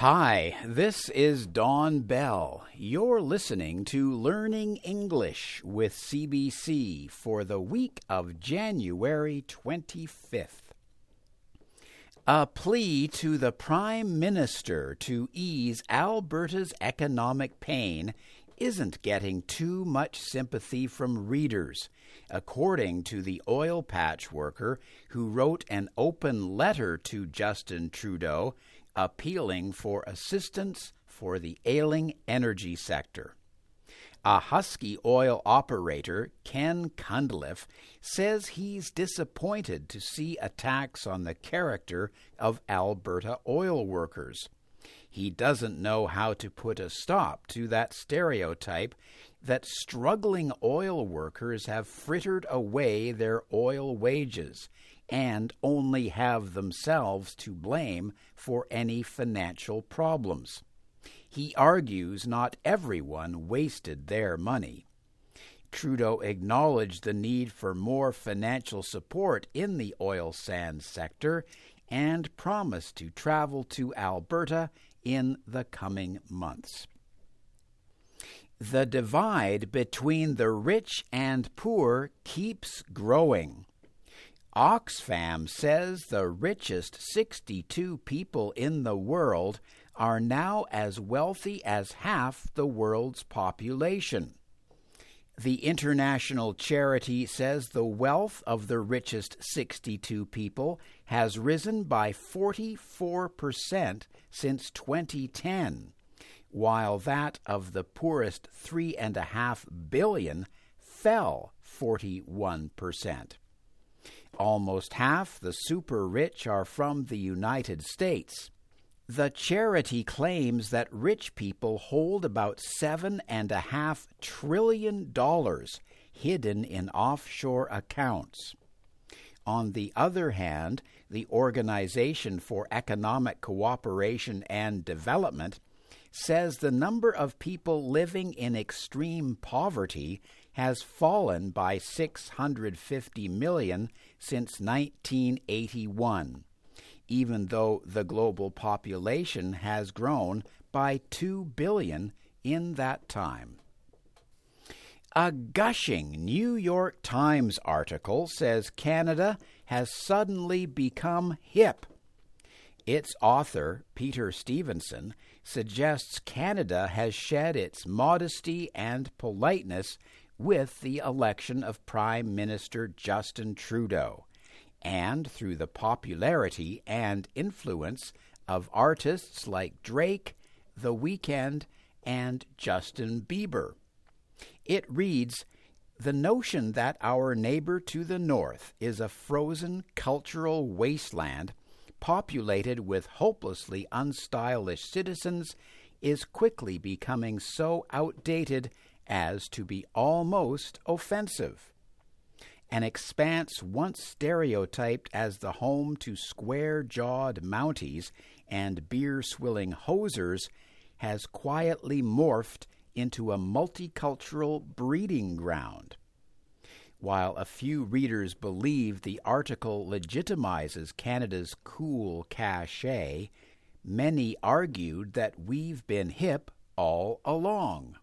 Hi, this is Don Bell. You're listening to Learning English with CBC for the week of January 25th. A plea to the Prime Minister to ease Alberta's economic pain isn't getting too much sympathy from readers, according to the oil patch worker who wrote an open letter to Justin Trudeau appealing for assistance for the ailing energy sector. A Husky oil operator, Ken Cunliffe, says he's disappointed to see attacks on the character of Alberta oil workers. He doesn't know how to put a stop to that stereotype that struggling oil workers have frittered away their oil wages and only have themselves to blame for any financial problems. He argues not everyone wasted their money. Trudeau acknowledged the need for more financial support in the oil sands sector and promised to travel to Alberta in the coming months. The divide between the rich and poor keeps growing. Oxfam says the richest 62 people in the world are now as wealthy as half the world's population. The international charity says the wealth of the richest 62 people has risen by 44% since 2010, while that of the poorest 3.5 billion fell 41%. Almost half the super rich are from the United States. The charity claims that rich people hold about $7.5 trillion hidden in offshore accounts. On the other hand, the Organization for Economic Cooperation and Development says the number of people living in extreme poverty has fallen by 650 million since 1981, even though the global population has grown by 2 billion in that time. A gushing New York Times article says Canada has suddenly become hip. Its author, Peter Stevenson, suggests Canada has shed its modesty and politeness with the election of Prime Minister Justin Trudeau, and through the popularity and influence of artists like Drake, The Weeknd, and Justin Bieber. It reads The notion that our neighbor to the north is a frozen cultural wasteland populated with hopelessly unstylish citizens is quickly becoming so outdated as to be almost offensive. An expanse once stereotyped as the home to square jawed Mounties and beer swilling hosers has quietly morphed into a multicultural breeding ground. While a few readers believe the article legitimizes Canada's cool cachet, many argued that we've been hip all along.